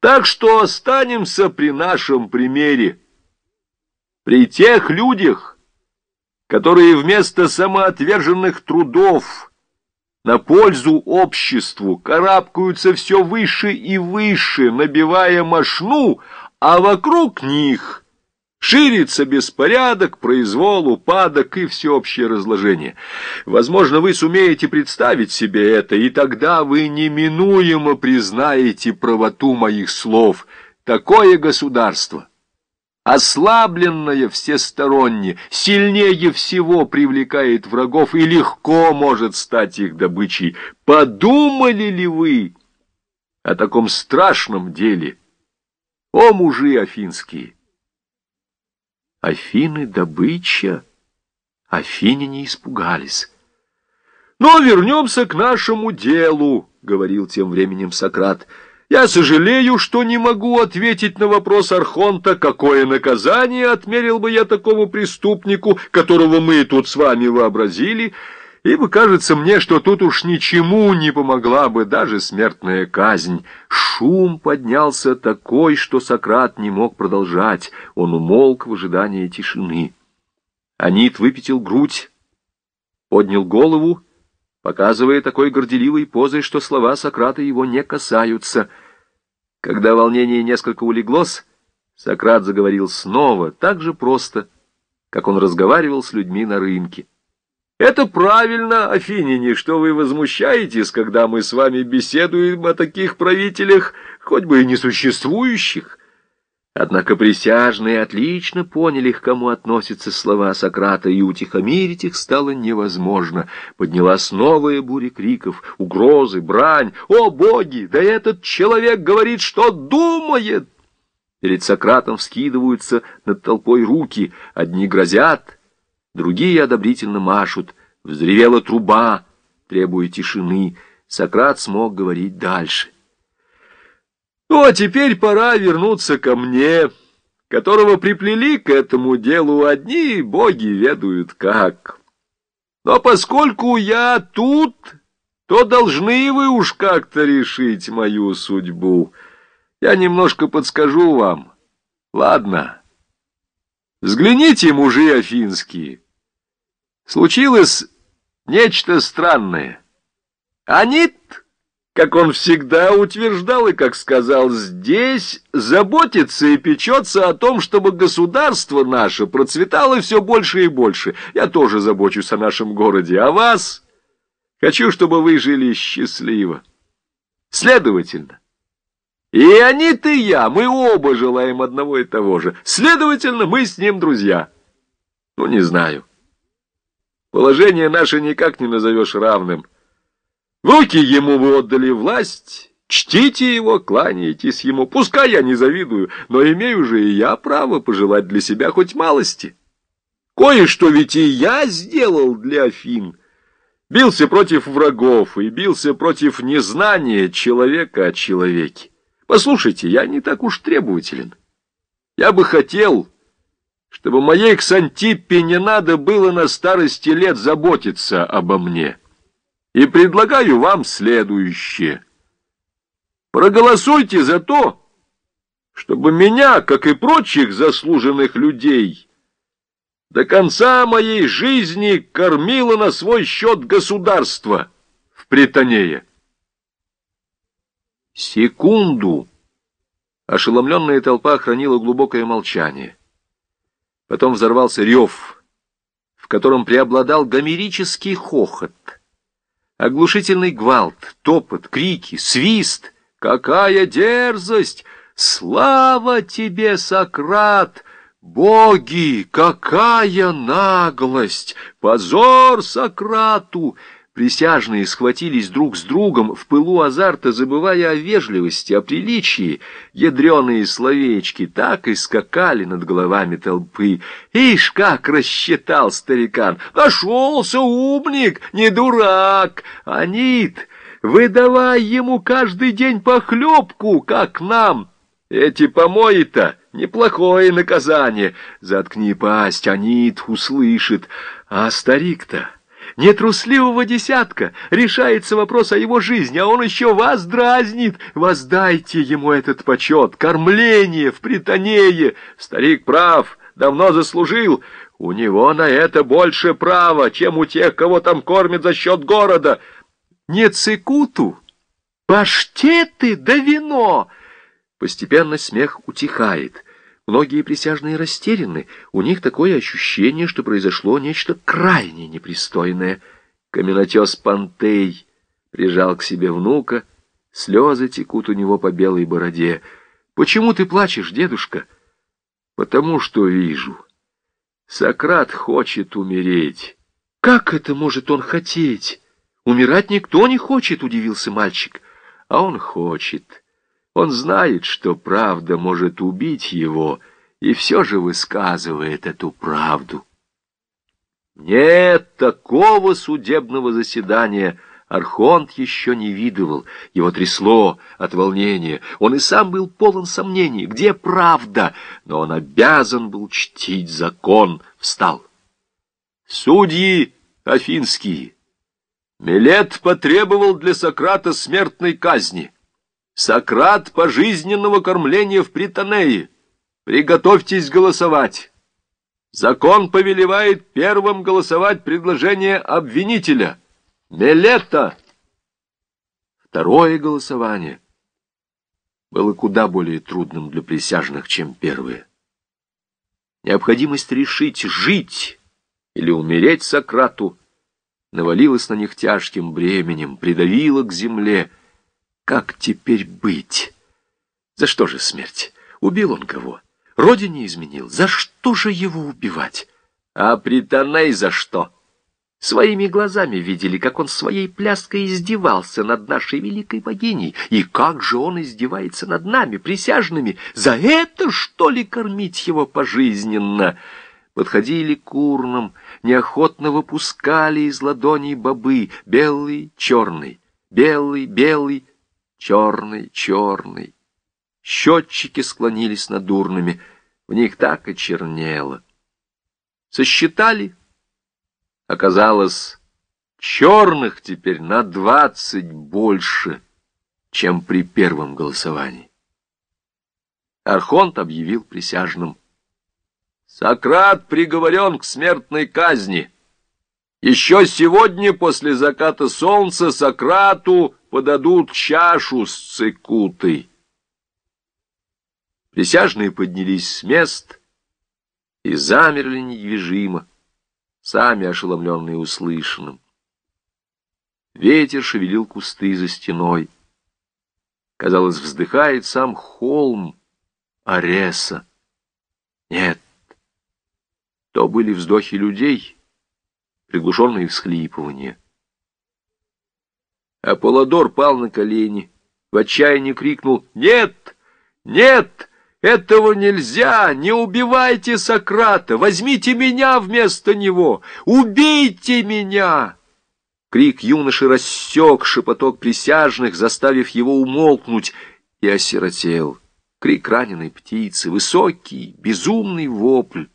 Так что останемся при нашем примере. При тех людях, которые вместо самоотверженных трудов на пользу обществу карабкаются все выше и выше, набивая мошну, а вокруг них ширится беспорядок, произвол, упадок и всеобщее разложение. Возможно, вы сумеете представить себе это, и тогда вы неминуемо признаете правоту моих слов. Такое государство, ослабленное всесторонне, сильнее всего привлекает врагов и легко может стать их добычей. Подумали ли вы о таком страшном деле, о мужи афинские? Афины добыча. Афиняне испугались. «Но вернемся к нашему делу», — говорил тем временем Сократ. «Я сожалею, что не могу ответить на вопрос Архонта, какое наказание отмерил бы я такому преступнику, которого мы тут с вами вообразили» ибо кажется мне, что тут уж ничему не помогла бы даже смертная казнь. Шум поднялся такой, что Сократ не мог продолжать. Он умолк в ожидании тишины. Анит выпятил грудь, поднял голову, показывая такой горделивой позой, что слова Сократа его не касаются. Когда волнение несколько улеглось, Сократ заговорил снова, так же просто, как он разговаривал с людьми на рынке. Это правильно, Афиняне, что вы возмущаетесь, когда мы с вами беседуем о таких правителях, хоть бы и несуществующих. Однако присяжные отлично поняли, к кому относятся слова Сократа, и утихомирить их стало невозможно. Поднялась новая буря криков, угрозы, брань. «О, боги! Да этот человек говорит, что думает!» Перед Сократом вскидываются над толпой руки, одни грозят — Другие одобрительно машут. Взревела труба, требуя тишины. Сократ смог говорить дальше. «Ну, а теперь пора вернуться ко мне, которого приплели к этому делу одни боги ведают как. Но поскольку я тут, то должны вы уж как-то решить мою судьбу. Я немножко подскажу вам. Ладно, взгляните, мужи афинские». Случилось нечто странное. Анит, как он всегда утверждал и как сказал здесь, заботится и печется о том, чтобы государство наше процветало все больше и больше. Я тоже забочусь о нашем городе, а вас хочу, чтобы вы жили счастливо. Следовательно, и Анит, и я, мы оба желаем одного и того же. Следовательно, мы с ним друзья. Ну, не знаю. Положение наше никак не назовешь равным. Руки ему вы отдали власть, чтите его, кланяйтесь ему. Пускай я не завидую, но имею же и я право пожелать для себя хоть малости. Кое-что ведь и я сделал для Афин. Бился против врагов и бился против незнания человека о человеке. Послушайте, я не так уж требователен. Я бы хотел чтобы моей Ксантиппе не надо было на старости лет заботиться обо мне. И предлагаю вам следующее. Проголосуйте за то, чтобы меня, как и прочих заслуженных людей, до конца моей жизни кормило на свой счет государство в Притонее. Секунду ошеломленная толпа хранила глубокое молчание. Потом взорвался рев, в котором преобладал гомерический хохот. Оглушительный гвалт, топот, крики, свист. Какая дерзость! Слава тебе, Сократ! Боги, какая наглость! Позор Сократу! Присяжные схватились друг с другом, в пылу азарта забывая о вежливости, о приличии. Ядреные словечки так и скакали над головами толпы. Ишь, как рассчитал старикан! Нашелся умник, не дурак! Анит, выдавай ему каждый день похлебку, как нам! Эти помои-то неплохое наказание. Заткни пасть, Анит услышит. А старик-то... нетрусливого десятка, решается вопрос о его жизни, а он еще вас дразнит. Воздайте ему этот почет, кормление в притонее. Старик прав, давно заслужил. У него на это больше права, чем у тех, кого там кормят за счет города. Не цикуту, паштеты да вино. Постепенно смех утихает. Многие присяжные растеряны. У них такое ощущение, что произошло нечто крайне непристойное. Каменотес Пантей прижал к себе внука. Слезы текут у него по белой бороде. «Почему ты плачешь, дедушка?» «Потому что вижу. Сократ хочет умереть». «Как это может он хотеть?» «Умирать никто не хочет», — удивился мальчик. «А он хочет». Он знает, что правда может убить его, и все же высказывает эту правду. Нет такого судебного заседания Архонт еще не видывал. Его трясло от волнения. Он и сам был полон сомнений. Где правда? Но он обязан был чтить закон. Встал. Судьи афинские. Милет потребовал для Сократа смертной казни. Сократ пожизненного кормления в Притонее. Приготовьтесь голосовать. Закон повелевает первым голосовать предложение обвинителя. Мелета! Второе голосование было куда более трудным для присяжных, чем первое. Необходимость решить, жить или умереть Сократу, навалилась на них тяжким бременем, придавила к земле, как теперь быть? За что же смерть? Убил он кого? Родине изменил. За что же его убивать? А Притоней за что? Своими глазами видели, как он своей пляской издевался над нашей великой богиней. И как же он издевается над нами, присяжными? За это, что ли, кормить его пожизненно? Подходили к урнам, неохотно выпускали из ладоней бобы, белый, черный, белый, белый, черный, черный. Счетчики склонились над урнами, в них так и чернело. Сосчитали. Оказалось, черных теперь на двадцать больше, чем при первом голосовании. Архонт объявил присяжным. Сократ приговорен к смертной казни. Еще сегодня после заката солнца Сократу подадут чашу с цикутой. Присяжные поднялись с мест и замерли недвижимо, сами ошеломленные услышанным. Ветер шевелил кусты за стеной. Казалось, вздыхает сам холм Ареса. Нет, то были вздохи людей, приглушенные всхлипывания. Аполлодор пал на колени, в отчаянии крикнул «Нет! Нет! Этого нельзя! Не убивайте Сократа! Возьмите меня вместо него! Убейте меня!» Крик юноши рассек шепоток присяжных, заставив его умолкнуть, и осиротел. Крик раненой птицы, высокий, безумный вопль.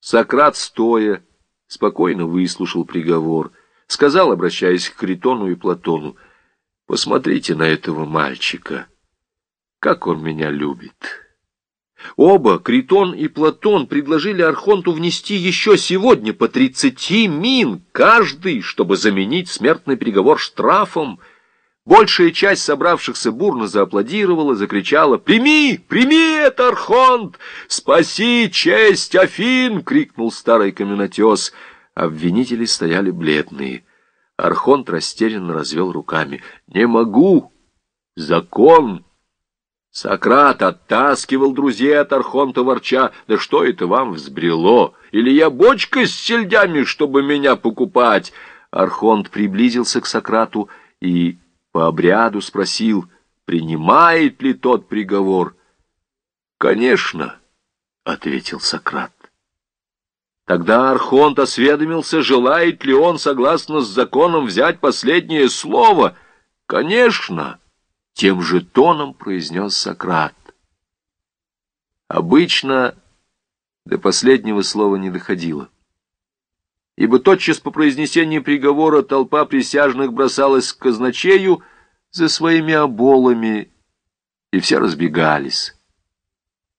Сократ, стоя, спокойно выслушал приговор — сказал, обращаясь к Критону и Платону, «Посмотрите на этого мальчика, как он меня любит». Оба, Критон и Платон, предложили Архонту внести еще сегодня по тридцати мин каждый, чтобы заменить смертный приговор штрафом. Большая часть собравшихся бурно зааплодировала, закричала «Прими! Прими это, Архонт! Спаси честь Афин!» — крикнул старый каменотес — Обвинители стояли бледные. Архонт растерянно развел руками. «Не могу! Закон!» Сократ оттаскивал друзей от Архонта ворча. «Да что это вам взбрело? Или я бочка с сельдями, чтобы меня покупать?» Архонт приблизился к Сократу и по обряду спросил, принимает ли тот приговор. «Конечно», — ответил Сократ. Тогда Архонт осведомился, желает ли он, согласно с законом, взять последнее слово. «Конечно!» — тем же тоном произнес Сократ. Обычно до последнего слова не доходило. Ибо тотчас по произнесении приговора толпа присяжных бросалась к казначею за своими оболами, и все разбегались.